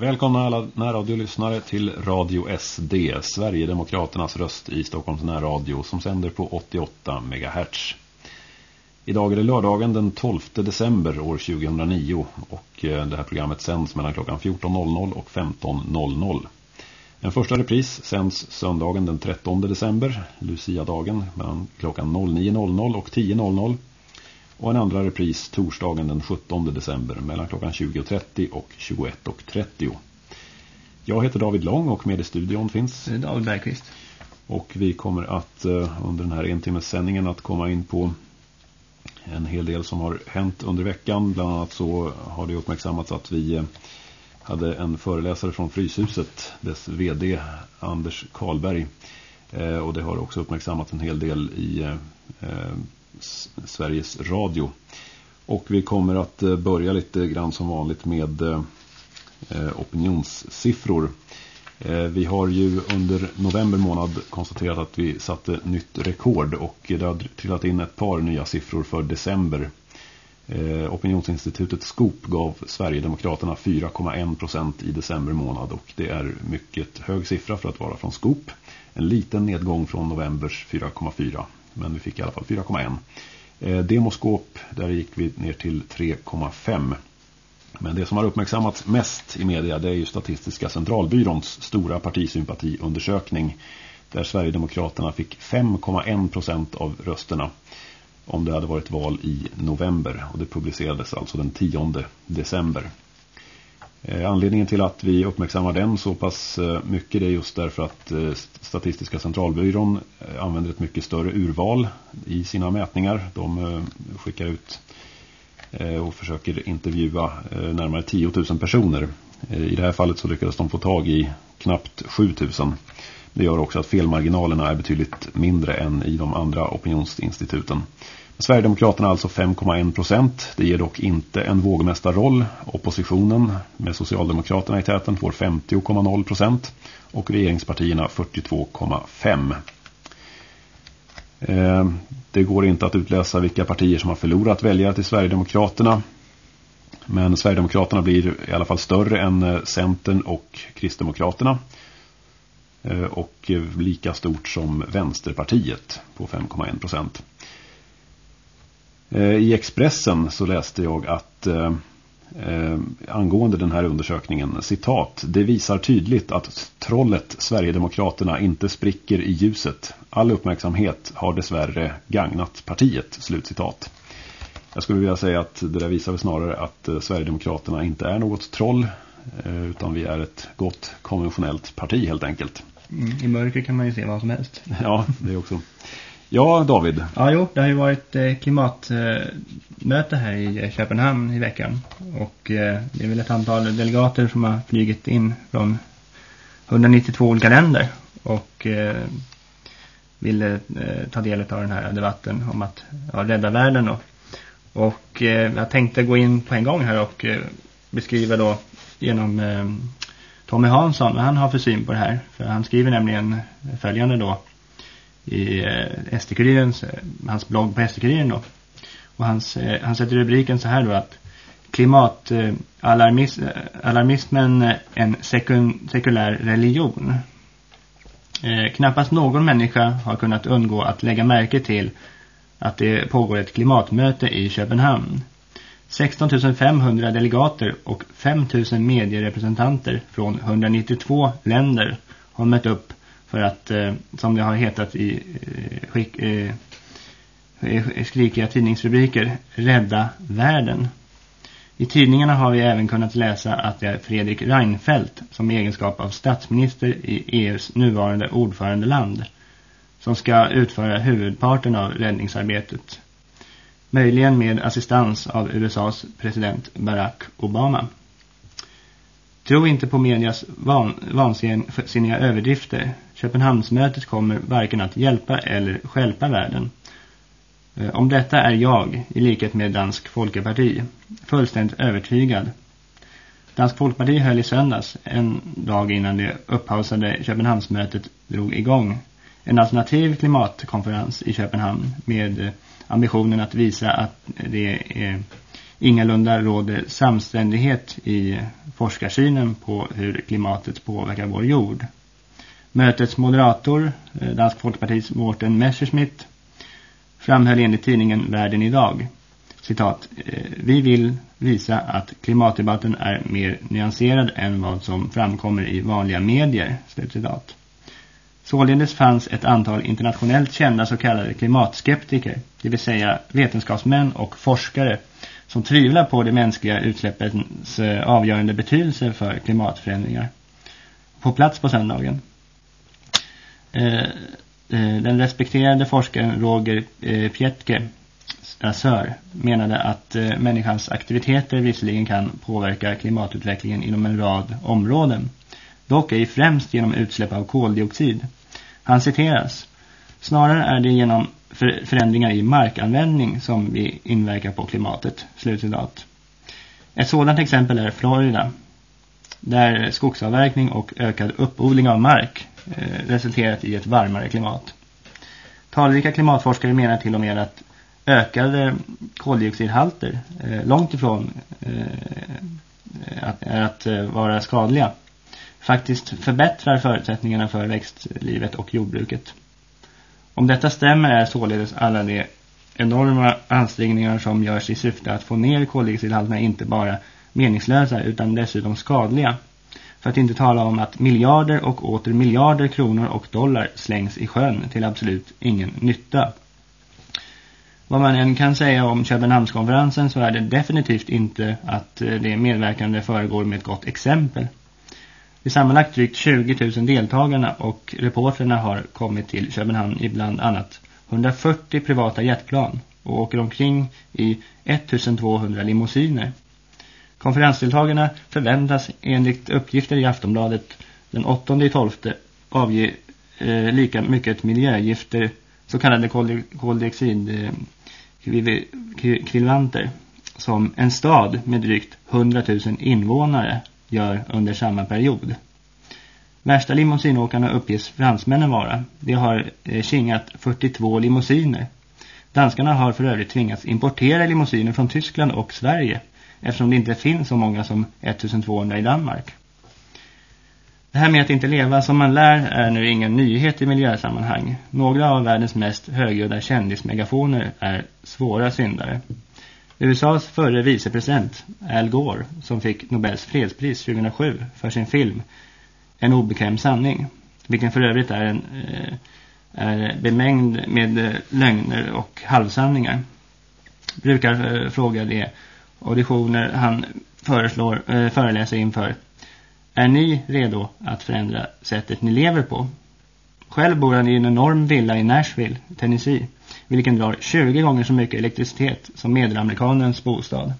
Välkomna alla närradiolyssnare till Radio SD, Sverigedemokraternas röst i Stockholms närradio som sänder på 88 MHz. Idag är det lördagen den 12 december år 2009 och eh, det här programmet sänds mellan klockan 14.00 och 15.00. En första repris sänds söndagen den 13 december, Lucia-dagen, mellan klockan 09.00 och 10.00. Och en andra repris torsdagen den 17 december mellan klockan 20.30 och 21.30. Jag heter David Lång och med i studion finns David Bergqvist. Och vi kommer att eh, under den här en timmes sändningen att komma in på en hel del som har hänt under veckan. Bland annat så har det uppmärksammats att vi eh, hade en föreläsare från Fryshuset, dess vd Anders Karlberg. Eh, och det har också uppmärksammats en hel del i Sveriges Radio. Och vi kommer att eh, börja lite grann som vanligt med eh, eh, opinionssiffror. Vi har ju under november månad konstaterat att vi satte nytt rekord och det har trillat in ett par nya siffror för december. Opinionsinstitutet Skop gav Sverigedemokraterna 4,1 procent i december månad och det är mycket hög siffra för att vara från Skop. En liten nedgång från novembers 4,4 men vi fick i alla fall 4,1. Eh, demoskop, där gick vi ner till 3,5 men det som har uppmärksammats mest i media det är ju Statistiska centralbyråns stora partisympatiundersökning där Sverigedemokraterna fick 5,1 procent av rösterna om det hade varit val i november och det publicerades alltså den 10 december. Eh, anledningen till att vi uppmärksammar den så pass eh, mycket är just därför att eh, Statistiska centralbyrån använder ett mycket större urval i sina mätningar. De skickar ut och försöker intervjua närmare 10 000 personer. I det här fallet så lyckades de få tag i knappt 7 000. Det gör också att felmarginalerna är betydligt mindre än i de andra opinionsinstituten. Sverigedemokraterna alltså 5,1 procent. Det ger dock inte en vågmästarroll. Oppositionen med Socialdemokraterna i täten får 50,0 procent och regeringspartierna 42,5 eh, det går inte att utläsa vilka partier som har förlorat väljare till Sverigedemokraterna. Men Sverigedemokraterna blir i alla fall större än eh, Centern och Kristdemokraterna. Eh, och lika stort som Vänsterpartiet på 5,1 procent. I Expressen så läste jag att eh, angående den här undersökningen. Citat, det visar tydligt att trollet Sverigedemokraterna inte spricker i ljuset. All uppmärksamhet har dessvärre gagnat partiet. Slutcitat. Jag skulle vilja säga att det där visar snarare att eh, Sverigedemokraterna inte är något troll eh, utan vi är ett gott konventionellt parti helt enkelt. Mm, I mörker kan man ju se vad som helst. Ja, det är också. Ja, David. Ja, jo, det har ju varit eh, klimatmöte här i eh, Köpenhamn i veckan. Och eh, det är väl ett antal delegater som har flygit in från 192 olika länder. Och eh, ville eh, ta del av den här debatten om att ja, rädda världen. Då. Och jag tänkte gå in på en gång här och beskriva då genom Tommy Hansson vad han har för syn på det här. För han skriver nämligen följande då i eh, SD-kurirens, hans blogg på SD-kuriren då. Och hans, eh, han sätter rubriken så här då att klimatalarmismen eh, en sekun, sekulär religion. Eh, knappast någon människa har kunnat undgå att lägga märke till att det pågår ett klimatmöte i Köpenhamn. 16 500 delegater och 5 000 medierepresentanter från 192 länder har mött upp för att, eh, som det har hetat i eh, skick, eh, skrikiga tidningsrubriker, rädda världen. I tidningarna har vi även kunnat läsa att det är Fredrik Reinfeldt som i egenskap av statsminister i EUs nuvarande ordförandeland som ska utföra huvudparten av räddningsarbetet. Möjligen med assistans av USAs president Barack Obama. Tro inte på medias van, vansinniga överdrifter. Köpenhamnsmötet kommer varken att hjälpa eller skälpa världen. Eh, om detta är jag, i likhet med Dansk Folkeparti, fullständigt övertygad. Dansk Folkparti höll i söndags, en dag innan det upphausade Köpenhamnsmötet drog igång, en alternativ klimatkonferens i Köpenhamn med eh, ambitionen att visa att det är ingalunda råder samständighet i forskarsynen på hur klimatet påverkar vår jord. Mötets moderator, eh, Dansk Folkpartis Mårten Messerschmitt, framhöll enligt tidningen Världen idag. Citat, eh, vi vill visa att klimatdebatten är mer nyanserad än vad som framkommer i vanliga medier. Slutcitat. Således fanns ett antal internationellt kända så kallade klimatskeptiker, det vill säga vetenskapsmän och forskare som tvivlar på de mänskliga utsläppens eh, avgörande betydelse för klimatförändringar. På plats på söndagen. Eh, eh, den respekterade forskaren Roger eh, Pietke, Sör, menade att människans aktiviteter visserligen kan påverka klimatutvecklingen inom en rad områden. Dock ej främst genom utsläpp av koldioxid. Han citeras. Snarare är det genom förändringar i markanvändning som vi inverkar på klimatet. Slutcitat. Ett sådant exempel är Florida. Där skogsavverkning och ökad uppodling av mark eh, resulterat i ett varmare klimat. Talrika klimatforskare menar till och med att ökade koldioxidhalter eh, långt ifrån eh, att, är att eh, vara skadliga faktiskt förbättrar förutsättningarna för växtlivet och jordbruket. Om detta stämmer är således alla de enorma ansträngningar som görs i syfte att få ner koldioxidhalterna inte bara meningslösa utan dessutom skadliga. För att inte tala om att miljarder och åter miljarder kronor och dollar slängs i sjön till absolut ingen nytta. Vad man än kan säga om Köpenhamnskonferensen så är det definitivt inte att eh, det medverkande föregår med ett gott exempel. De sammanlagt drygt 20 000 deltagarna och reporterna har kommit till Köpenhamn i bland annat 140 privata jetplan och åker omkring i 1200 limousiner. Konferensdeltagarna förväntas enligt uppgifter i Aftonbladet den 8 12 avge eh, lika mycket miljögifter, så kallade koldioxidkvivanter, eh, som en stad med drygt 100 000 invånare gör under samma period. Värsta limousinåkarna uppges fransmännen vara. De har eh, kingat 42 limousiner. Danskarna har för övrigt tvingats importera limousiner från Tyskland och Sverige eftersom det inte finns så många som 1200 i Danmark. Det här med att inte leva som man lär är nu ingen nyhet i miljösammanhang. Några av världens mest högljudda kändismegafoner är svåra syndare. USAs förre vicepresident Al Gore som fick Nobels fredspris 2007 för sin film En obekväm sanning vilken för övrigt är, en, eh, är bemängd med lögner och halvsanningar brukar eh, fråga de auditioner han föreslår, eh, föreläser inför Är ni redo att förändra sättet ni lever på? Själv bor han i en enorm villa i Nashville, Tennessee vilken drar 20 gånger så mycket elektricitet som medelamerikanens bostad.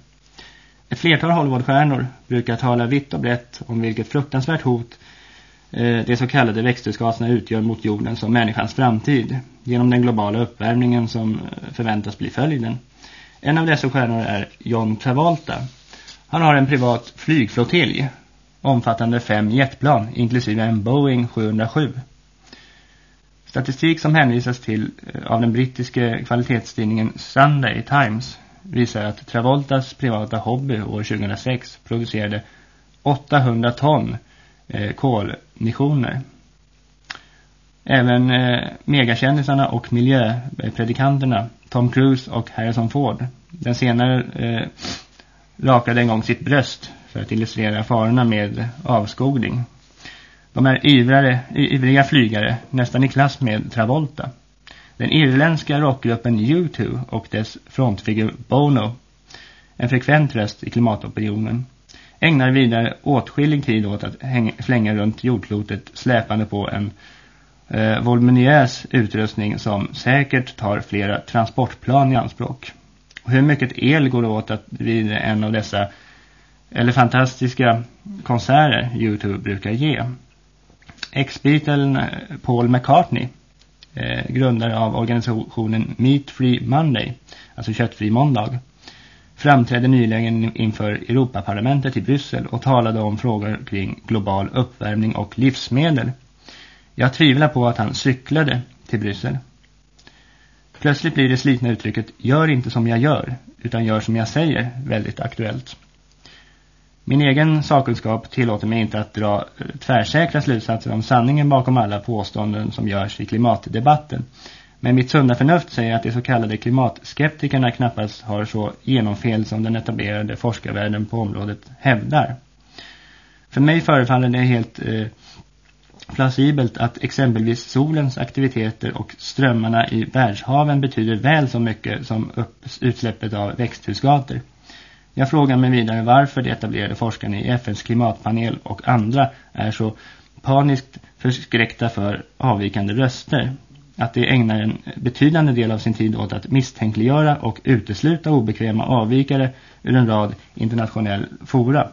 Ett flertal Hollywoodstjärnor brukar tala vitt och brett om vilket fruktansvärt hot eh, de så kallade växthusgaserna utgör mot jordens och människans framtid genom den globala uppvärmningen som eh, förväntas bli följden. En av dessa stjärnor är John Travolta. Han har en privat flygflottilj omfattande fem jetplan inklusive en Boeing 707. Statistik som hänvisas till eh, av den brittiska kvalitetstidningen Sunday Times visar att Travoltas privata hobby år 2006 producerade 800 ton eh, kolnitioner. Även eh, megakändisarna och miljöpredikanterna Tom Cruise och Harrison Ford. Den senare eh, rakade en gång sitt bröst för att illustrera farorna med avskogning. De är ivrare, ivriga flygare, nästan i klass med Travolta. Den irländska rockgruppen U2 och dess frontfigur Bono, en frekvent röst i klimatopinionen, ägnar vidare åtskillig tid åt att slänga runt jordklotet släpande på en eh, voluminös utrustning som säkert tar flera transportplan i anspråk. Och hur mycket el går det åt att vid en av dessa eller fantastiska konserter YouTube brukar ge? Ex-Beatlen Paul McCartney, eh, grundare av organisationen Meat Free Monday, alltså köttfri måndag, framträdde nyligen inför Europaparlamentet i Bryssel och talade om frågor kring global uppvärmning och livsmedel. Jag tvivlar på att han cyklade till Bryssel. Plötsligt blir det slitna uttrycket gör inte som jag gör utan gör som jag säger väldigt aktuellt. Min egen sakkunskap tillåter mig inte att dra eh, tvärsäkra slutsatser om sanningen bakom alla påståenden som görs i klimatdebatten. Men mitt sunda förnuft säger att de så kallade klimatskeptikerna knappast har så genomfel som den etablerade forskarvärlden på området hävdar. För mig förefaller det helt eh, plausibelt att exempelvis solens aktiviteter och strömmarna i världshaven betyder väl så mycket som utsläppet av växthusgater. Jag frågar mig vidare varför de etablerade forskarna i FNs klimatpanel och andra är så paniskt förskräckta för avvikande röster. Att de ägnar en betydande del av sin tid åt att misstänkliggöra och utesluta obekväma avvikare ur en rad internationell fora.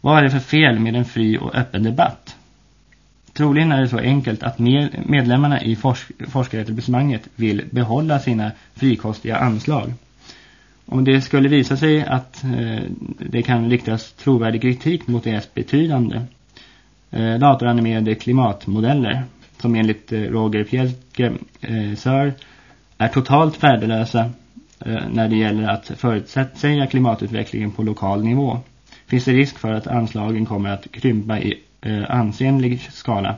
Vad är det för fel med en fri och öppen debatt? Troligen är det så enkelt att medlemmarna i forsk forskaretablissemanget vill behålla sina frikostiga anslag. Om det skulle visa sig att eh, det kan riktas trovärdig kritik mot deras betydande eh, datoranimerade klimatmodeller som enligt eh, Roger Fjälke eh, Sör är totalt värdelösa eh, när det gäller att förutsäga klimatutvecklingen på lokal nivå finns det risk för att anslagen kommer att krympa i Eh, ansenlig skala.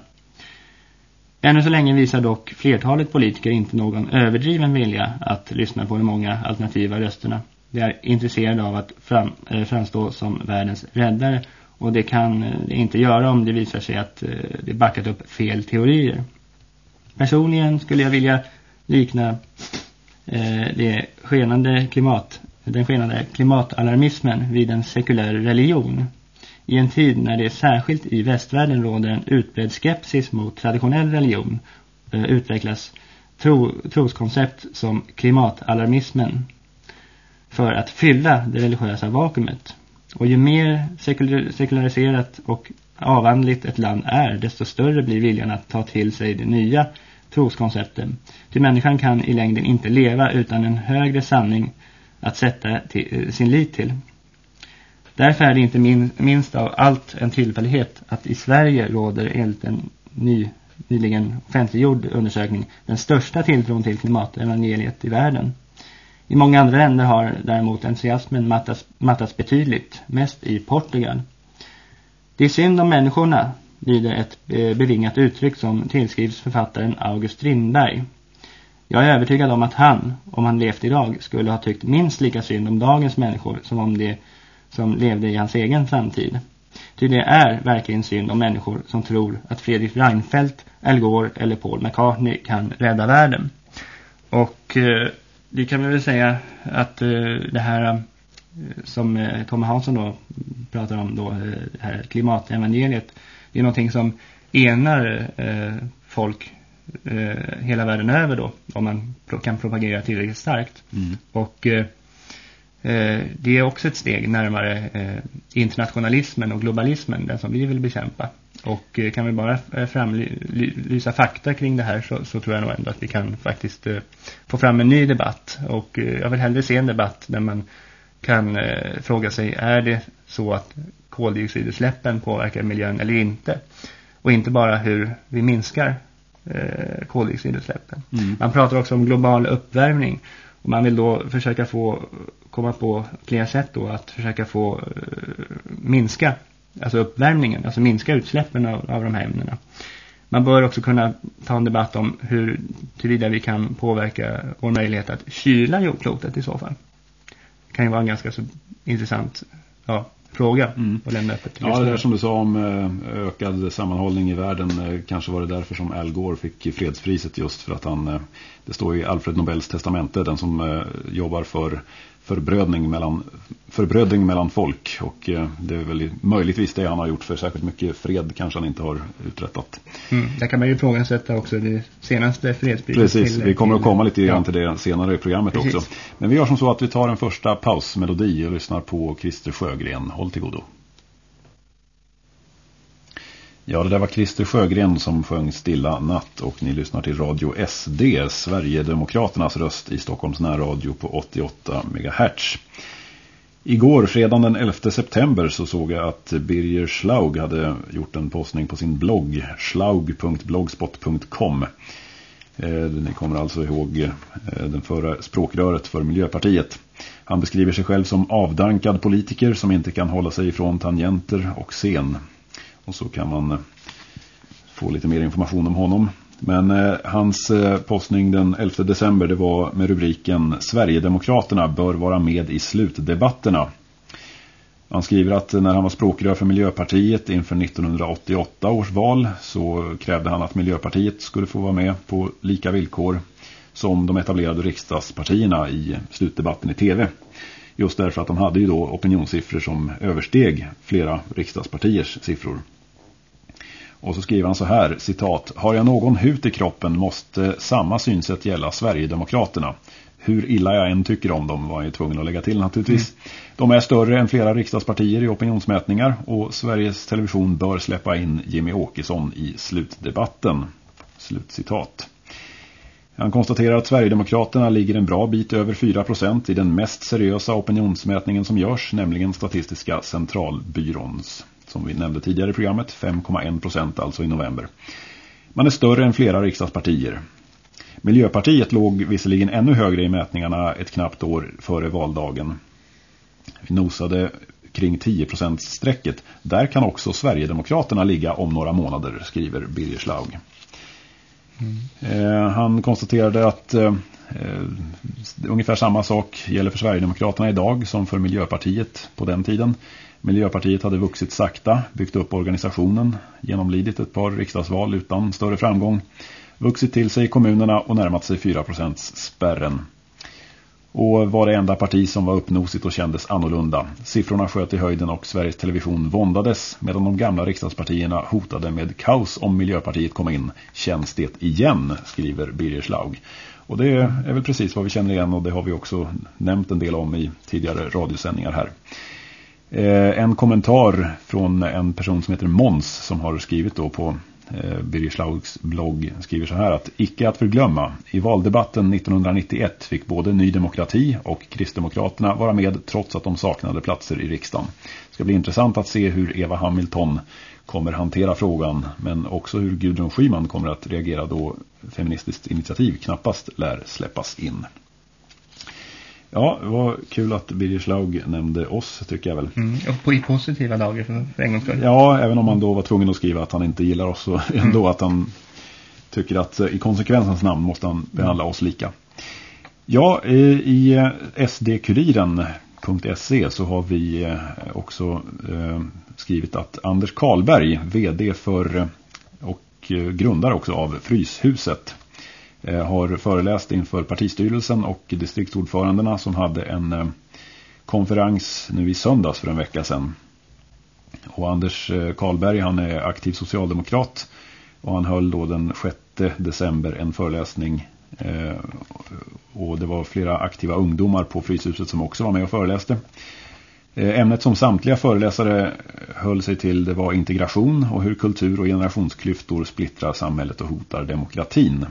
Ännu så länge visar dock flertalet politiker inte någon överdriven vilja att lyssna på de många alternativa rösterna. De är intresserade av att fram, eh, framstå som världens räddare och det kan det de inte göra om det visar sig att det de backat upp fel teorier. Personligen skulle jag vilja likna det skenande klimat, den skenande klimatalarmismen vid en sekulär religion i en tid när det särskilt i västvärlden råder en utbredd skepsis mot traditionell religion eh, utvecklas tro, troskoncept som klimatalarmismen för att fylla det religiösa vakuumet. Och ju mer sekulariserat och avandligt ett land är, desto större blir viljan att ta till sig det nya troskoncepten. Till människan kan i längden inte leva utan en högre sanning att sätta till, eh, sin lit till. Därför är det inte min, minst av allt en tillfällighet att i Sverige råder enligt en ny, nyligen offentliggjord undersökning den största tilltron till klimatevangeliet i världen. I många andra länder har däremot entusiasmen mattats, mattas betydligt, mest i Portugal. Det är synd om människorna, lyder ett eh, bevingat uttryck som tillskrivs författaren August Strindberg. Jag är övertygad om att han, om han levt idag, skulle ha tyckt minst lika synd om dagens människor som om det som levde i hans egen framtid. Ty det är verkligen synd om människor som tror att Fredrik Reinfeldt, Al Gore eller Paul McCartney kan rädda världen. Och eh, det kan man väl säga att eh, det här eh, som eh, Tommy Hansson då pratar om då, eh, det här klimatevangeliet, det är någonting som enar eh, folk hela världen över då, om man kan propagera tillräckligt starkt. Mm. Och Eh, det är också ett steg närmare eh, internationalismen och globalismen, den som vi vill bekämpa. Och eh, kan vi bara framlysa fakta kring det här så, så, tror jag nog ändå att vi kan faktiskt få fram en ny debatt. Och jag vill hellre se en debatt där man kan fråga sig, är det så att koldioxidutsläppen påverkar miljön eller inte? Och inte bara hur vi minskar koldioxidutsläppen. Mm. Man pratar också om global uppvärmning. Och man vill då försöka få komma på flera sätt då att försöka få uh, minska alltså uppvärmningen, alltså minska utsläppen av, av de här ämnena. Man bör också kunna ta en debatt om hur tillvida vi kan påverka vår möjlighet att kyla jordklotet i så fall. Det kan ju vara en ganska så intressant ja, fråga mm. och lämna öppet. Ja, det där som du sa om eh, ökad sammanhållning i världen. Eh, kanske var det därför som Al Gore fick fredspriset just för att han, det står i Alfred Nobels testamente, den som jobbar för förbrödning mellan, förbrödning mellan folk och eh, det är väl möjligtvis det han har gjort för särskilt mycket fred kanske han inte har uträttat. Mm, där kan man ju ifrågasätta också det senaste fredspriset. Precis, till, vi kommer att komma lite grann till det senare i programmet Precis. också. Men vi gör som så att vi tar en första pausmelodi och lyssnar på Christer Sjögren. Håll till godo. Ja, det där var Christer Sjögren som sjöng Stilla natt och ni lyssnar till Radio SD, Sverigedemokraternas röst i Stockholms närradio på 88 MHz. Igår, fredagen den 11 september, så såg jag att Birger Schlaug hade gjort en postning på sin blogg, schlaug.blogspot.com. Eh, ni kommer alltså ihåg eh, den förra språkröret för Miljöpartiet. Han beskriver sig själv som avdankad politiker som inte kan hålla sig ifrån tangenter och scen. Och så kan man eh, få lite mer information om honom. Men eh, hans eh, postning den 11 december det var med rubriken Sverigedemokraterna bör vara med i slutdebatterna. Han skriver att när han var språkrör för Miljöpartiet inför 1988 års val så krävde han att Miljöpartiet skulle få vara med på lika villkor som de etablerade riksdagspartierna i slutdebatten i tv. Just därför att de hade ju då opinionssiffror som översteg flera riksdagspartiers siffror. Och så skriver han så här, citat, Har jag någon hut i kroppen måste samma synsätt gälla Sverigedemokraterna. Hur illa jag än tycker om dem var jag tvungen att lägga till naturligtvis. Mm. De är större än flera riksdagspartier i opinionsmätningar och Sveriges Television bör släppa in Jimmy Åkesson i slutdebatten. Slutcitat. Han konstaterar att Sverigedemokraterna ligger en bra bit över 4% i den mest seriösa opinionsmätningen som görs, nämligen Statistiska centralbyråns som vi nämnde tidigare i programmet, 5,1% alltså i november. Man är större än flera riksdagspartier. Miljöpartiet låg visserligen ännu högre i mätningarna ett knappt år före valdagen. Vi nosade kring 10%-strecket. Där kan också Sverigedemokraterna ligga om några månader, skriver Birger Schlaug. Mm. Han konstaterade att eh, eh, ungefär samma sak gäller för Sverigedemokraterna idag som för Miljöpartiet på den tiden. Miljöpartiet hade vuxit sakta, byggt upp organisationen, genomlidit ett par riksdagsval utan större framgång, vuxit till sig i kommunerna och närmat sig 4% spärren. Och var det enda parti som var uppnosigt och kändes annorlunda. Siffrorna sköt i höjden och Sveriges Television våndades medan de gamla riksdagspartierna hotade med kaos om Miljöpartiet kom in. Känns det igen, skriver Birger Schlaug. Och det är väl precis vad vi känner igen och det har vi också nämnt en del om i tidigare radiosändningar här. Eh, en kommentar från en person som heter Måns som har skrivit då på Eh, Birger Schlaugs blogg skriver så här att icke att förglömma. I valdebatten 1991 fick både Ny Demokrati och Kristdemokraterna vara med trots att de saknade platser i riksdagen. Det ska bli intressant att se hur Eva Hamilton kommer hantera frågan men också hur Gudrun Schyman kommer att reagera då feministiskt initiativ knappast lär släppas in. Ja, det var kul att Birger Schlaug nämnde oss, tycker jag väl. Mm, och på i positiva dagar för, en gångs skull. Ja, även om han då var tvungen att skriva att han inte gillar oss så mm. ändå att han tycker att eh, i konsekvensens namn måste han behandla oss lika. Ja, i eh, sdkuriren.se så har vi eh, också skrivit att Anders Karlberg, vd för och grundare också av Fryshuset Eh, Eh, har föreläst inför partistyrelsen och distriktsordförandena som hade en eh, konferens nu i söndags för en vecka sedan. Och Anders eh, Karlberg han är aktiv socialdemokrat och han höll då den 6 december en föreläsning och det var flera aktiva ungdomar på Fryshuset som också var med och föreläste. Ämnet som samtliga föreläsare höll sig till det var integration och hur kultur- och generationsklyftor splittrar samhället och hotar demokratin.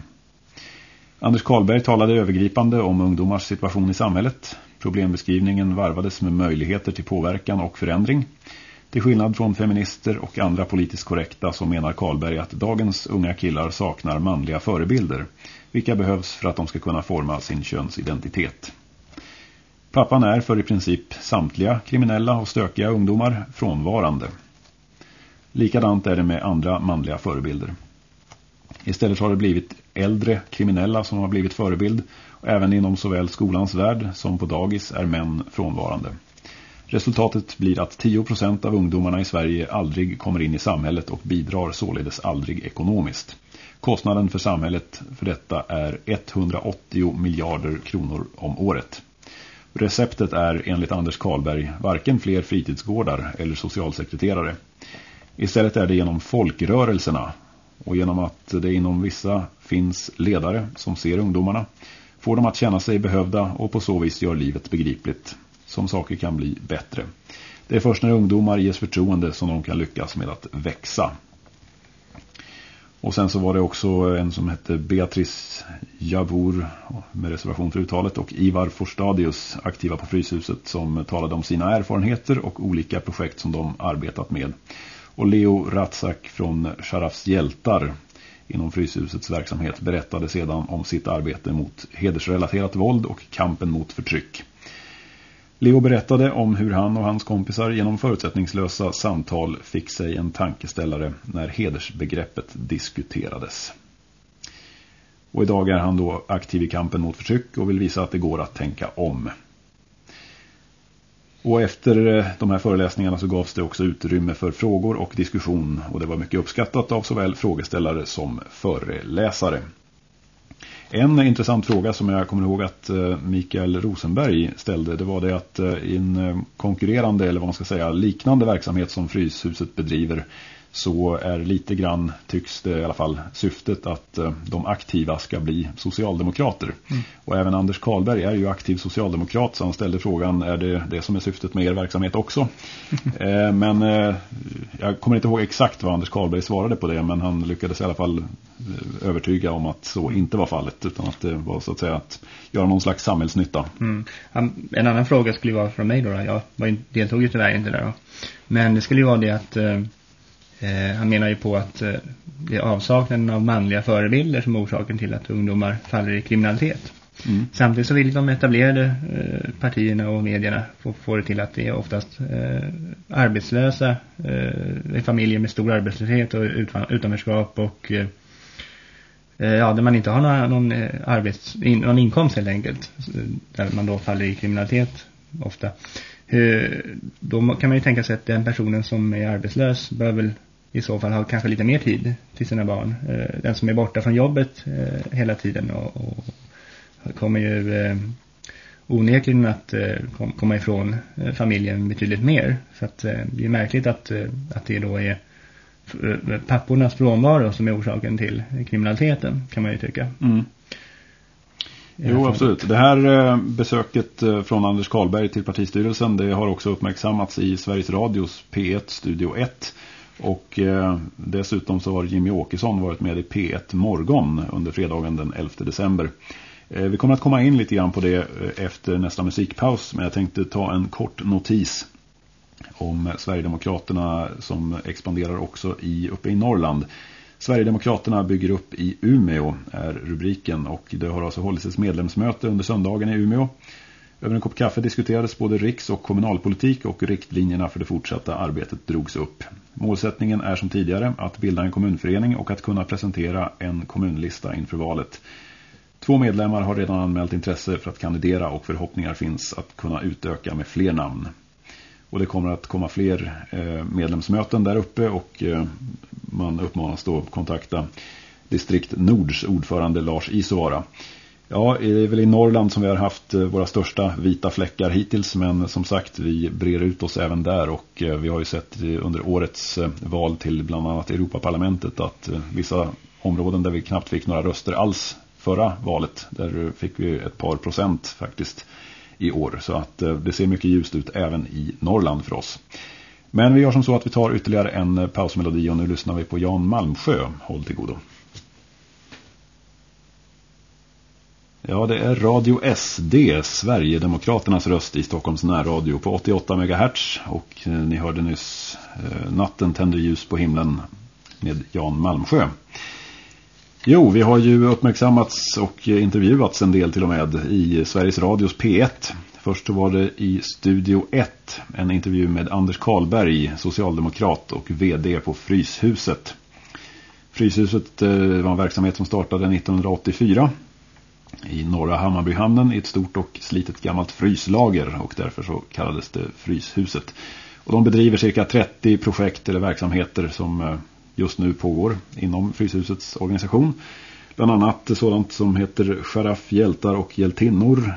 Anders Karlberg talade övergripande om ungdomars situation i samhället. Problembeskrivningen varvades med möjligheter till påverkan och förändring. Till skillnad från feminister och andra politiskt korrekta så menar Karlberg att dagens unga killar saknar manliga förebilder, vilka behövs för att de ska kunna forma sin könsidentitet. Pappan är för i princip samtliga kriminella och stökiga ungdomar frånvarande. Likadant är det med andra manliga förebilder. Istället har det blivit äldre kriminella som har blivit förebild. Och även inom såväl skolans värld som på dagis är män frånvarande. Resultatet blir att 10% av ungdomarna i Sverige aldrig kommer in i samhället och bidrar således aldrig ekonomiskt. Kostnaden för samhället för detta är 180 miljarder kronor om året. Receptet är enligt Anders Karlberg varken fler fritidsgårdar eller socialsekreterare. Istället är det genom folkrörelserna och genom att det inom vissa finns ledare som ser ungdomarna får de att känna sig behövda och på så vis gör livet begripligt. Som saker kan bli bättre. Det är först när ungdomar ges förtroende som de kan lyckas med att växa. Och sen så var det också en som hette Beatrice Javor med reservation för uttalet och Ivar Forstadius aktiva på Fryshuset som talade om sina erfarenheter och olika projekt som de arbetat med och Leo Ratzak från Sharafs hjältar inom Fryshusets verksamhet berättade sedan om sitt arbete mot hedersrelaterat våld och kampen mot förtryck. Leo berättade om hur han och hans kompisar genom förutsättningslösa samtal fick sig en tankeställare när hedersbegreppet diskuterades. Och idag är han då aktiv i kampen mot förtryck och vill visa att det går att tänka om. Och efter eh, de här föreläsningarna så gavs det också utrymme för frågor och diskussion och det var mycket uppskattat av såväl frågeställare som föreläsare. En intressant fråga som jag kommer ihåg att eh, Mikael Rosenberg ställde det var det att eh, i en konkurrerande eller vad man ska säga liknande verksamhet som Fryshuset bedriver så är lite grann, tycks det i alla fall, syftet att eh, de aktiva ska bli socialdemokrater. Mm. Och även Anders Karlberg är ju aktiv socialdemokrat så han ställde frågan, är det det som är syftet med er verksamhet också? eh, men eh, jag kommer inte ihåg exakt vad Anders Karlberg svarade på det men han lyckades i alla fall eh, övertyga om att så inte var fallet utan att det var så att säga att göra någon slags samhällsnytta. Mm. En annan fråga skulle vara från mig då, jag deltog ju tyvärr inte där då. Men det skulle ju vara det att eh, Eh, han menar ju på att eh, det är avsaknaden av manliga förebilder som är orsaken till att ungdomar faller i kriminalitet. Mm. Samtidigt så vill de etablerade eh, partierna och medierna få, få det till att det är oftast eh, arbetslösa eh, familjer med stor arbetslöshet och utanförskap och eh, eh, ja, där man inte har några, någon, arbets, in, någon inkomst helt enkelt. Där man då faller i kriminalitet ofta. Då kan man ju tänka sig att den personen som är arbetslös bör väl i så fall ha kanske lite mer tid till sina barn. Eh, den som är borta från jobbet eh, hela tiden och, och kommer ju eh, onekligen att komma ifrån familjen betydligt mer. Så att det är märkligt att, att det då är pappornas frånvaro som är orsaken till kriminaliteten kan man ju tycka. Mm. Jo, absolut. Det här besöket från Anders Karlberg till partistyrelsen det har också uppmärksammats i Sveriges Radios P1 Studio 1 och eh, dessutom så har Jimmy Åkesson varit med i P1 Morgon under fredagen den 11 december. Eh, vi kommer att komma in lite grann på det eh, efter nästa musikpaus men jag tänkte ta en kort notis om Sverigedemokraterna som expanderar också i, uppe i Norrland. Sverigedemokraterna bygger upp i Umeå är rubriken och det har alltså hållits ett medlemsmöte under söndagen i Umeå. Över en kopp kaffe diskuterades både riks- och kommunalpolitik och riktlinjerna för det fortsatta arbetet drogs upp. Målsättningen är som tidigare att bilda en kommunförening och att kunna presentera en kommunlista inför valet. Två medlemmar har redan anmält intresse för att kandidera och förhoppningar finns att kunna utöka med fler namn. Och det kommer att komma fler eh, medlemsmöten där uppe och eh, man uppmanas då kontakta distrikt Nords ordförande Lars Isovara. Ja, det är väl i Norrland som vi har haft eh, våra största vita fläckar hittills men som sagt vi brer ut oss även där och eh, vi har ju sett under årets eh, val till bland annat Europaparlamentet att vissa områden där vi knappt fick några röster alls förra valet där fick vi ett par procent faktiskt i år så att det ser mycket ljust ut även i Norrland för oss. Men vi gör som så att vi tar ytterligare en pausmelodi och nu lyssnar vi på Jan Malmsjö. Håll till godo. Ja, det är Radio SD, Sverigedemokraternas röst i Stockholms närradio på 88 MHz. Och eh, ni hörde nyss eh, Natten tänder ljus på himlen med Jan Malmsjö. Jo, vi har ju uppmärksammats och intervjuats en del till och med i Sveriges Radios P1. Först var det i Studio 1 en intervju med Anders Karlberg, socialdemokrat och vd på Fryshuset. Fryshuset eh, var en verksamhet som startade 1984 i norra Hammarbyhamnen i ett stort och slitet gammalt fryslager och därför så kallades det Fryshuset. Och de bedriver cirka 30 projekt eller verksamheter som eh, just nu pågår inom Fryshusets organisation. Bland annat sådant som heter Sheriff, hjältar och hjältinnor,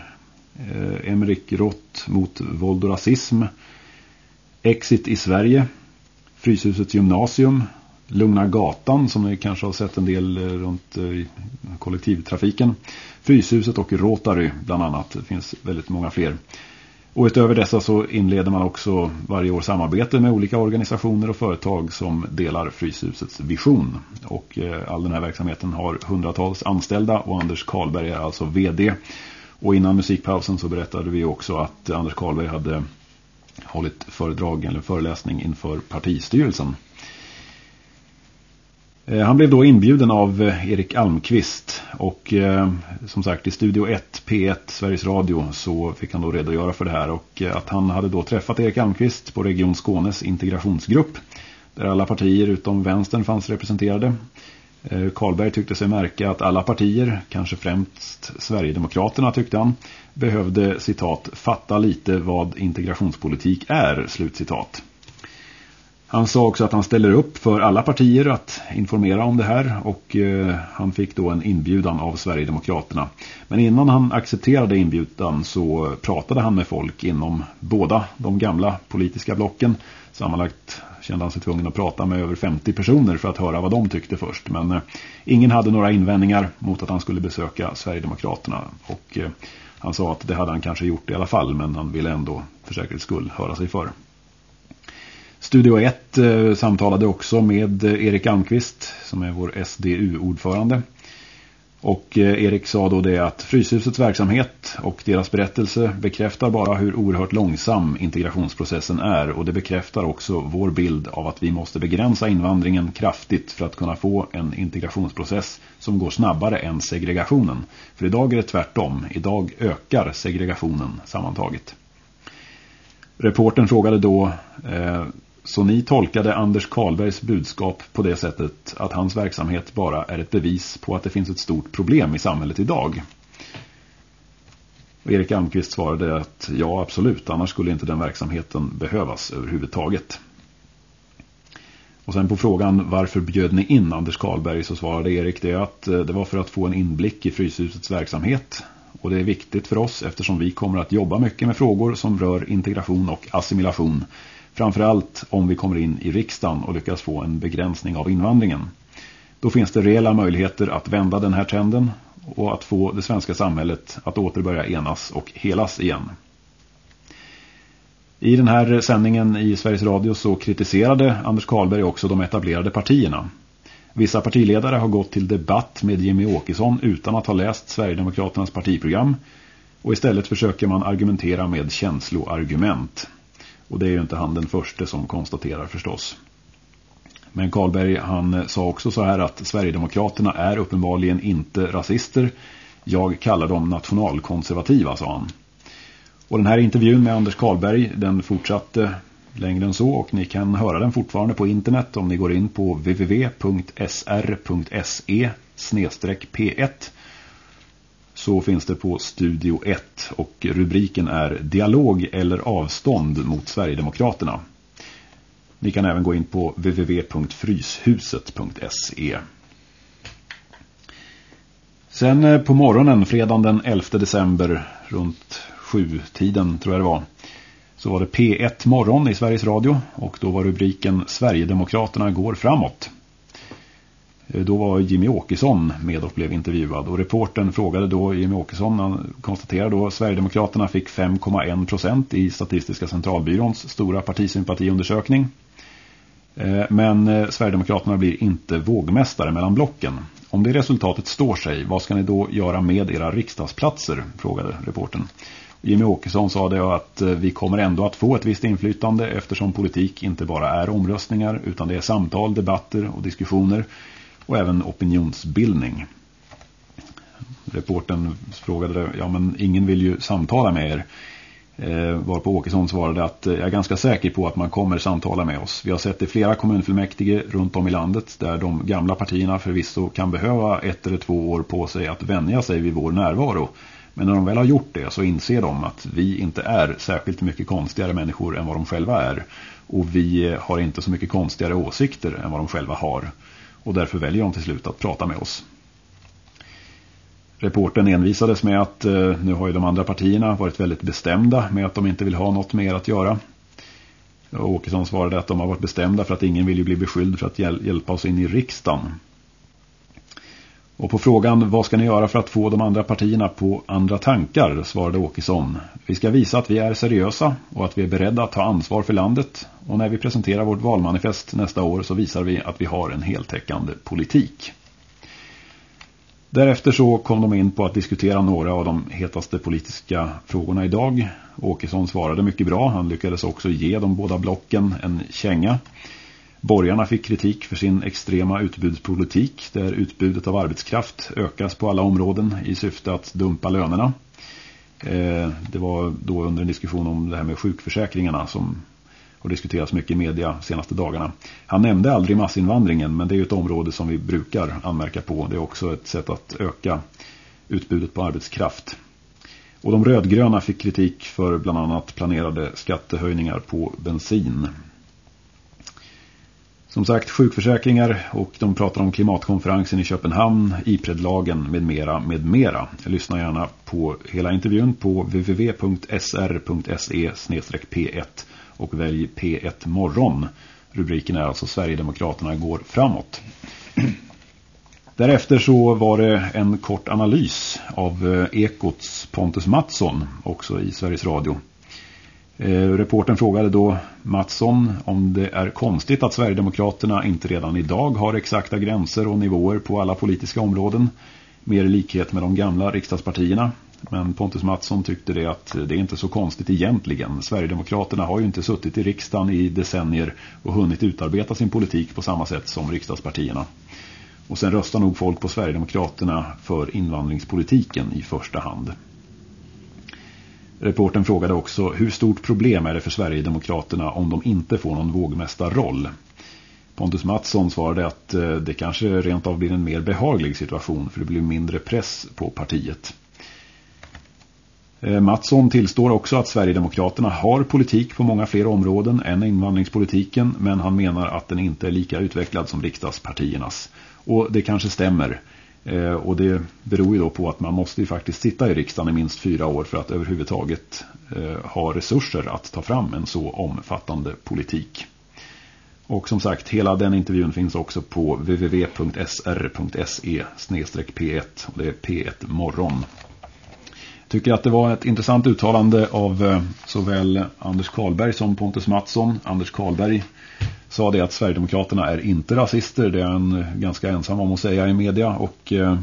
eh, Emrik Rott mot våld och rasism, Exit i Sverige, Fryshusets gymnasium, Lugna gatan som ni kanske har sett en del eh, runt eh, i kollektivtrafiken. Fryshuset och Rotary bland annat. Det finns väldigt många fler. Och utöver dessa så inleder man också varje år samarbete med olika organisationer och företag som delar Fryshusets vision. Och eh, all den här verksamheten har hundratals anställda och Anders Karlberg är alltså vd. Och innan musikpausen så berättade vi också att Anders Karlberg hade hållit föredrag eller föreläsning inför partistyrelsen. Eh, han blev då inbjuden av eh, Erik Almqvist och eh, som sagt i Studio 1 P1 Sveriges Radio så fick han då redogöra för det här och eh, att han hade då träffat Erik Almqvist på Region Skånes integrationsgrupp där alla partier utom vänstern fanns representerade. Karlberg tyckte sig märka att alla partier, kanske främst Sverigedemokraterna tyckte han, behövde citat fatta lite vad integrationspolitik är, slutcitat. Han sa också att han ställer upp för alla partier att informera om det här och eh, han fick då en inbjudan av Sverigedemokraterna. Men innan han accepterade inbjudan så pratade han med folk inom båda de gamla politiska blocken. Sammanlagt kände han sig tvungen att prata med över 50 personer för att höra vad de tyckte först. Men eh, ingen hade några invändningar mot att han skulle besöka Sverigedemokraterna och eh, han sa att det hade han kanske gjort i alla fall men han ville ändå för säkerhets skull höra sig för. Studio 1 eh, samtalade också med eh, Erik Almqvist som är vår SDU-ordförande. Och eh, Erik sa då det att Fryshusets verksamhet och deras berättelse bekräftar bara hur oerhört långsam integrationsprocessen är och det bekräftar också vår bild av att vi måste begränsa invandringen kraftigt för att kunna få en integrationsprocess som går snabbare än segregationen. För idag är det tvärtom. Idag ökar segregationen sammantaget. Reporten frågade då eh, så ni tolkade Anders Karlbergs budskap på det sättet att hans verksamhet bara är ett bevis på att det finns ett stort problem i samhället idag. Och Erik Almqvist svarade att ja absolut, annars skulle inte den verksamheten behövas överhuvudtaget. Och sen på frågan varför bjöd ni in Anders Karlberg så svarade Erik det att eh, det var för att få en inblick i Fryshusets verksamhet. Och det är viktigt för oss eftersom vi kommer att jobba mycket med frågor som rör integration och assimilation- Framförallt om vi kommer in i riksdagen och lyckas få en begränsning av invandringen. Då finns det reella möjligheter att vända den här trenden och att få det svenska samhället att återbörja enas och helas igen. I den här sändningen i Sveriges Radio så kritiserade Anders Karlberg också de etablerade partierna. Vissa partiledare har gått till debatt med Jimmy Åkesson utan att ha läst Sverigedemokraternas partiprogram och istället försöker man argumentera med känsloargument. Och det är ju inte han den första som konstaterar förstås. Men Karlberg han eh, sa också så här att Sverigedemokraterna är uppenbarligen inte rasister. Jag kallar dem nationalkonservativa, sa han. Och den här intervjun med Anders Karlberg den fortsatte längre än så och ni kan höra den fortfarande på internet om ni går in på www.sr.se p1 så finns det på Studio 1 och rubriken är Dialog eller avstånd mot Sverigedemokraterna. Ni kan även gå in på www.fryshuset.se Sen eh, på morgonen, fredagen den 11 december, runt sju tiden tror jag det var, så var det P1 morgon i Sveriges Radio och då var rubriken Sverigedemokraterna går framåt. Eh, då var Jimmy Åkesson med och blev intervjuad och reporten frågade då Jimmy Åkesson, han konstaterade då att Sverigedemokraterna fick 5,1 procent i Statistiska centralbyråns stora partisympatiundersökning. Eh, men eh, Sverigedemokraterna blir inte vågmästare mellan blocken. Om det resultatet står sig, vad ska ni då göra med era riksdagsplatser? frågade reporten. Jimmy Åkesson sa det att vi kommer ändå att få ett visst inflytande eftersom politik inte bara är omröstningar utan det är samtal, debatter och diskussioner och även opinionsbildning. Reporten frågade, ja men ingen vill ju samtala med er. Eh, varpå Åkesson svarade att eh, jag är ganska säker på att man kommer samtala med oss. Vi har sett i flera kommunfullmäktige runt om i landet där de gamla partierna förvisso kan behöva ett eller två år på sig att vänja sig vid vår närvaro. Men när de väl har gjort det så inser de att vi inte är särskilt mycket konstigare människor än vad de själva är. Och vi eh, har inte så mycket konstigare åsikter än vad de själva har och därför väljer de till slut att prata med oss. Reporten envisades med att eh, nu har ju de andra partierna varit väldigt bestämda med att de inte vill ha något mer att göra. Och Åkesson svarade att de har varit bestämda för att ingen vill ju bli beskylld för att hjäl hjälpa oss in i riksdagen. Och på frågan vad ska ni göra för att få de andra partierna på andra tankar svarade Åkesson. Vi ska visa att vi är seriösa och att vi är beredda att ta ansvar för landet. Och när vi presenterar vårt valmanifest nästa år så visar vi att vi har en heltäckande politik. Därefter så kom de in på att diskutera några av de hetaste politiska frågorna idag. Åkesson svarade mycket bra. Han lyckades också ge de båda blocken en känga. Borgarna fick kritik för sin extrema utbudspolitik där utbudet av arbetskraft ökas på alla områden i syfte att dumpa lönerna. Eh, det var då under en diskussion om det här med sjukförsäkringarna som har diskuterats mycket i media de senaste dagarna. Han nämnde aldrig massinvandringen men det är ju ett område som vi brukar anmärka på. Det är också ett sätt att öka utbudet på arbetskraft. Och de rödgröna fick kritik för bland annat planerade skattehöjningar på bensin. Som sagt, sjukförsäkringar och de pratar om klimatkonferensen i Köpenhamn, IPRED-lagen med mera, med mera. Lyssna gärna på hela intervjun på www.sr.se-p1 och välj P1 morgon. Rubriken är alltså Sverigedemokraterna går framåt. Därefter så var det en kort analys av eh, Ekots Pontus Mattsson, också i Sveriges Radio. Eh, reporten frågade då Mattsson om det är konstigt att Sverigedemokraterna inte redan idag har exakta gränser och nivåer på alla politiska områden. Mer i likhet med de gamla riksdagspartierna. Men Pontus Mattsson tyckte det att det är inte så konstigt egentligen. Sverigedemokraterna har ju inte suttit i riksdagen i decennier och hunnit utarbeta sin politik på samma sätt som riksdagspartierna. Och sen röstar nog folk på Sverigedemokraterna för invandringspolitiken i första hand. Reporten frågade också hur stort problem är det för Sverigedemokraterna om de inte får någon vågmästarroll. Pontus Mattsson svarade att eh, det kanske rent av blir en mer behaglig situation för det blir mindre press på partiet. Eh, Mattsson tillstår också att Sverigedemokraterna har politik på många fler områden än invandringspolitiken men han menar att den inte är lika utvecklad som riksdagspartiernas. Och det kanske stämmer. Eh, och det beror ju då på att man måste ju faktiskt sitta i riksdagen i minst fyra år för att överhuvudtaget eh, ha resurser att ta fram en så omfattande politik. Och som sagt, hela den intervjun finns också på www.sr.se-p1 och det är P1 morgon. Jag tycker att det var ett intressant uttalande av eh, såväl Anders Karlberg som Pontus Mattsson. Anders Karlberg sa det att Sverigedemokraterna är inte rasister. Det är han ganska ensam om att säga i media. Och eh,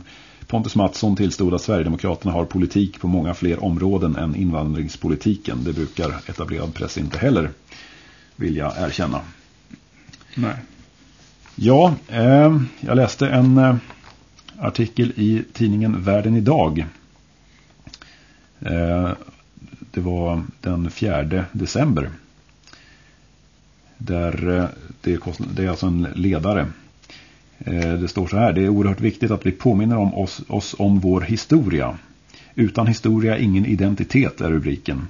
Pontus Mattsson tillstod att Sverigedemokraterna har politik på många fler områden än invandringspolitiken. Det brukar etablerad press inte heller vilja erkänna. Nej. Ja, eh, jag läste en eh, artikel i tidningen Världen idag. Eh, det var den 4 december där eh, det, det är alltså en ledare. Eh, det står så här, det är oerhört viktigt att vi påminner om oss, oss om vår historia. Utan historia ingen identitet är rubriken.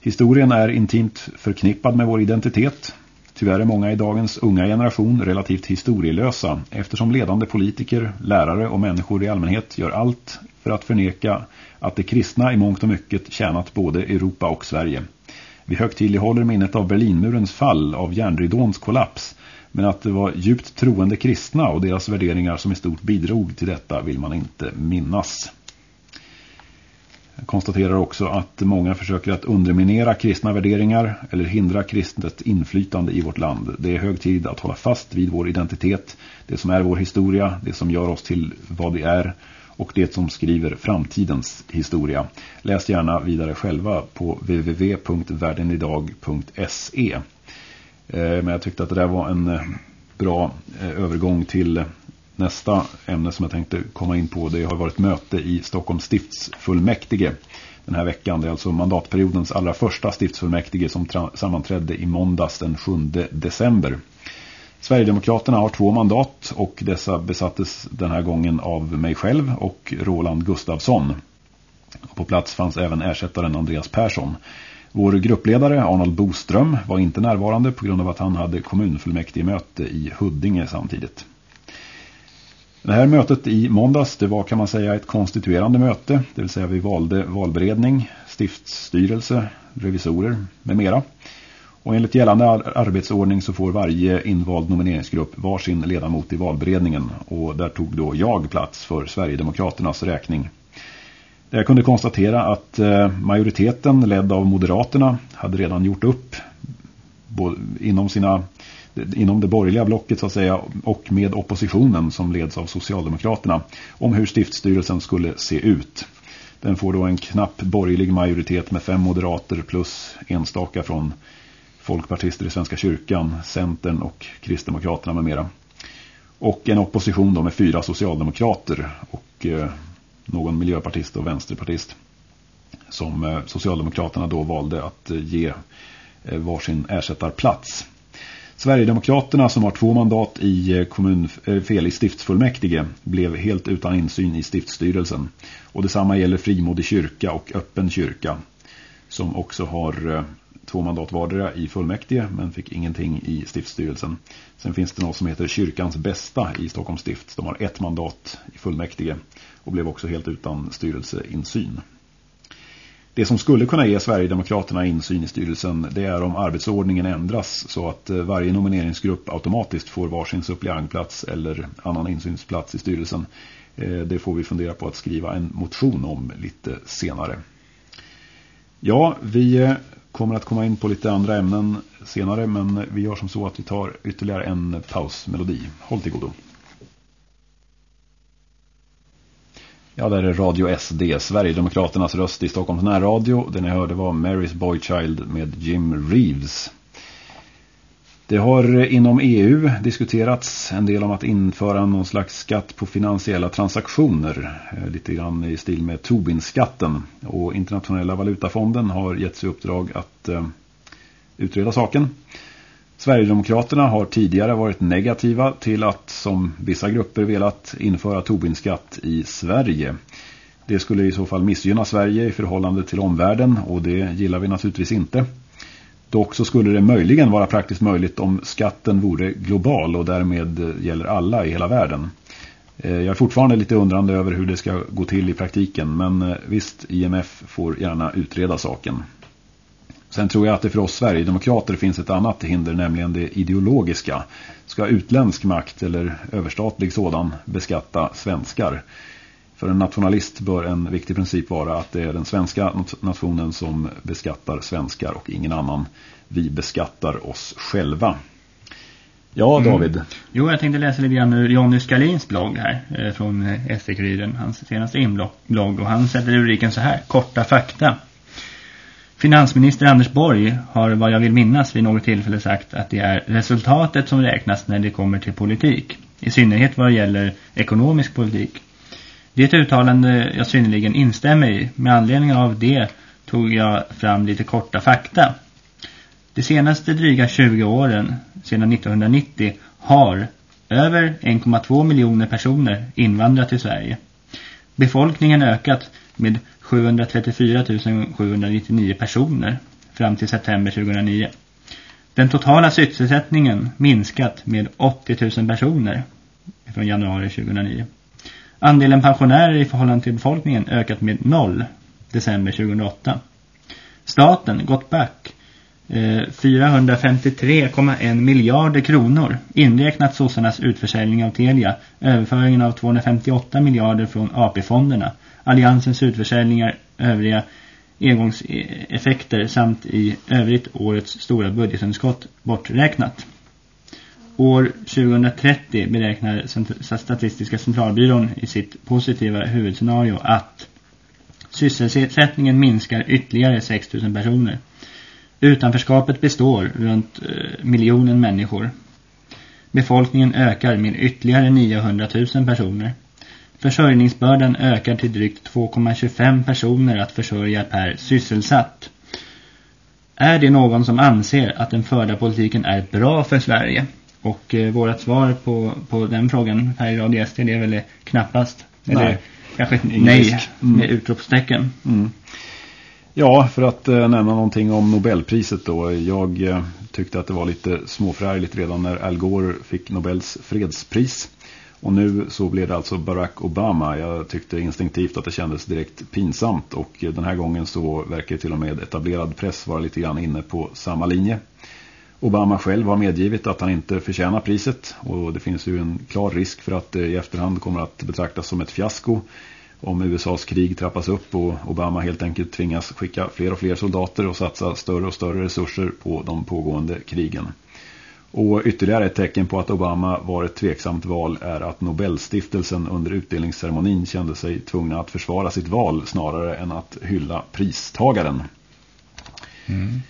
Historien är intimt förknippad med vår identitet. Tyvärr är många i dagens unga generation relativt historielösa eftersom ledande politiker, lärare och människor i allmänhet gör allt för att förneka att det kristna i mångt och mycket tjänat både Europa och Sverige. Vi högtidlighåller minnet av Berlinmurens fall, av järnridåns kollaps. Men att det var djupt troende kristna och deras värderingar som i stort bidrog till detta vill man inte minnas. Jag konstaterar också att många försöker att underminera kristna värderingar eller hindra kristet inflytande i vårt land. Det är hög tid att hålla fast vid vår identitet, det som är vår historia, det som gör oss till vad vi är och det som skriver framtidens historia. Läs gärna vidare själva på www.världenidag.se eh, Men jag tyckte att det där var en eh, bra eh, övergång till nästa ämne som jag tänkte komma in på. Det har varit möte i Stockholms stiftsfullmäktige den här veckan. Det är alltså mandatperiodens allra första stiftsfullmäktige som sammanträdde i måndags den 7 december. Sverigedemokraterna har två mandat och dessa besattes den här gången av mig själv och Roland Gustafsson. På plats fanns även ersättaren Andreas Persson. Vår gruppledare Arnold Boström var inte närvarande på grund av att han hade kommunfullmäktige möte i Huddinge samtidigt. Det här mötet i måndags det var kan man säga ett konstituerande möte. Det vill säga vi valde valberedning, stiftsstyrelse, revisorer med mera. Och enligt gällande arbetsordning så får varje invald nomineringsgrupp var sin ledamot i valberedningen och där tog då jag plats för Sverigedemokraternas räkning. Jag kunde konstatera att eh, majoriteten ledd av Moderaterna hade redan gjort upp inom, sina, inom det borgerliga blocket så att säga och med oppositionen som leds av Socialdemokraterna om hur stiftstyrelsen skulle se ut. Den får då en knapp borgerlig majoritet med fem moderater plus enstaka från folkpartister i Svenska kyrkan, Centern och Kristdemokraterna med mera. Och en opposition då med fyra socialdemokrater och eh, någon miljöpartist och vänsterpartist. Som eh, Socialdemokraterna då valde att eh, ge varsin ersättarplats. Sverigedemokraterna som har två mandat i, kommun, fel, i stiftsfullmäktige blev helt utan insyn i stiftsstyrelsen. Och detsamma gäller Frimodig kyrka och Öppen kyrka som också har två mandat vardera i fullmäktige men fick ingenting i stiftsstyrelsen. Sen finns det något som heter Kyrkans bästa i Stockholms stift. De har ett mandat i fullmäktige och blev också helt utan styrelseinsyn. Det som skulle kunna ge Sverigedemokraterna insyn i styrelsen det är om arbetsordningen ändras så att eh, varje nomineringsgrupp automatiskt får varsin suppleantplats eller annan insynsplats i styrelsen. Eh, det får vi fundera på att skriva en motion om lite senare. Ja, vi eh, kommer att komma in på lite andra ämnen senare men vi gör som så att vi tar ytterligare en pausmelodi. Håll till godo. Ja, där är Radio SD, Sverigedemokraternas röst i Stockholms närradio. Det ni hörde var Mary's Boychild med Jim Reeves. Det har eh, inom EU diskuterats en del om att införa någon slags skatt på finansiella transaktioner. Eh, lite grann i stil med Tobin-skatten. Och Internationella valutafonden har gett sig uppdrag att eh, utreda saken. Sverigedemokraterna har tidigare varit negativa till att, som vissa grupper velat, införa Tobin-skatt i Sverige. Det skulle i så fall missgynna Sverige i förhållande till omvärlden och det gillar vi naturligtvis inte. Dock så skulle det möjligen vara praktiskt möjligt om skatten vore global och därmed eh, gäller alla i hela världen. Eh, jag är fortfarande lite undrande över hur det ska gå till i praktiken men eh, visst, IMF får gärna utreda saken. Sen tror jag att det för oss Sverigedemokrater finns ett annat hinder, nämligen det ideologiska. Ska utländsk makt eller överstatlig sådan beskatta svenskar? För en nationalist bör en viktig princip vara att det är den svenska nationen som beskattar svenskar och ingen annan. Vi beskattar oss själva. Ja, mm. David. Mm. Jo, jag tänkte läsa lite grann ur Jonny Skalins blogg här eh, från eh, SD-kuriren, hans senaste inblogg. Och han sätter rubriken så här, korta fakta. Finansminister Anders Borg har vad jag vill minnas vid något tillfälle sagt att det är resultatet som räknas när det kommer till politik. I synnerhet vad gäller ekonomisk politik. Det är ett uttalande jag synnerligen instämmer i. Med anledning av det tog jag fram lite korta fakta. De senaste dryga 20 åren, sedan 1990, har över 1,2 miljoner personer invandrat till Sverige. Befolkningen ökat med 734 799 personer fram till september 2009. Den totala sysselsättningen minskat med 80 000 personer från januari 2009. Andelen pensionärer i förhållande till befolkningen ökat med 0 december 2008. Staten gått back eh, 453,1 miljarder kronor inräknat sossarnas utförsäljning av Telia, överföringen av 258 miljarder från AP-fonderna, alliansens utförsäljningar, övriga engångseffekter samt i övrigt årets stora budgetunderskott borträknat. År 2030 beräknar Statistiska centralbyrån i sitt positiva huvudscenario att sysselsättningen minskar ytterligare 6 000 personer. Utanförskapet består runt eh, miljonen människor. Befolkningen ökar med ytterligare 900 000 personer. Försörjningsbördan ökar till drygt 2,25 personer att försörja per sysselsatt. Är det någon som anser att den förda politiken är bra för Sverige? Och eh, vårt svar på, på den frågan här i Radio SD det är väl knappast. Nej. Eller kanske ett nej mm. med utropstecken. Mm. Ja, för att eh, nämna någonting om Nobelpriset då. Jag eh, tyckte att det var lite småförärligt redan när Al Gore fick Nobels fredspris. Och nu så blev det alltså Barack Obama. Jag tyckte instinktivt att det kändes direkt pinsamt och den här gången så verkar till och med etablerad press vara lite grann inne på samma linje. Obama själv har medgivit att han inte förtjänar priset och det finns ju en klar risk för att det i efterhand kommer att betraktas som ett fiasko om USAs krig trappas upp och Obama helt enkelt tvingas skicka fler och fler soldater och satsa större och större resurser på de pågående krigen. Och ytterligare ett tecken på att Obama var ett tveksamt val är att Nobelstiftelsen under utdelningsceremonin kände sig tvungna att försvara sitt val snarare än att hylla pristagaren. Mm.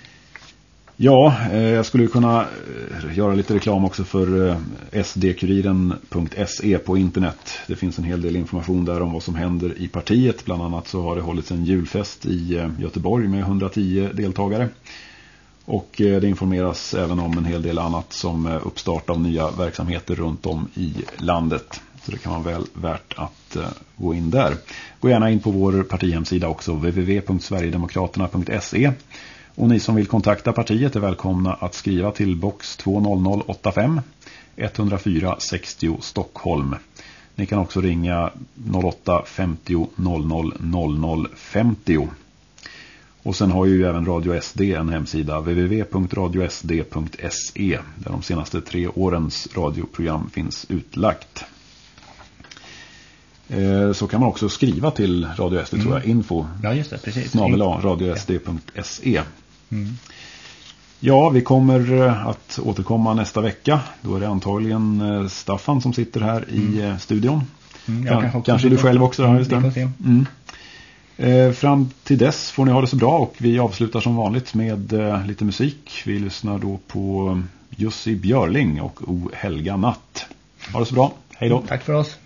Ja, eh, jag skulle kunna eh, göra lite reklam också för eh, sdkuriren.se på internet. Det finns en hel del information där om vad som händer i partiet. Bland annat så har det hållits en julfest i eh, Göteborg med 110 deltagare. Och eh, det informeras även om en hel del annat som uppstart av nya verksamheter runt om i landet. Så det kan vara väl värt att gå in där. Gå gärna in på vår partihemsida också www.sverigedemokraterna.se och ni som vill kontakta partiet är välkomna att skriva till box 20085 104 60 Stockholm. Ni kan också ringa 08 50 00 00 50. Och sen har ju även Radio SD en hemsida www.radiosd.se där de senaste tre årens radioprogram finns utlagt. Eh, så kan man också skriva till Radio SD mm. tror jag, info. Ja just det, precis. Snabel radiosd.se. Mm. Ja, vi kommer eh, att återkomma nästa vecka. Då är det antagligen eh, Staffan som sitter här i mm. Eh, studion. Mm, kanske, kanske du själv också. Då, just det. Mm. Eh, fram till dess får ni ha det så bra och vi avslutar som vanligt med eh, lite musik. Vi lyssnar då på Jussi Björling och O Helga Natt. Ha det så bra. Hej då. Tack för oss.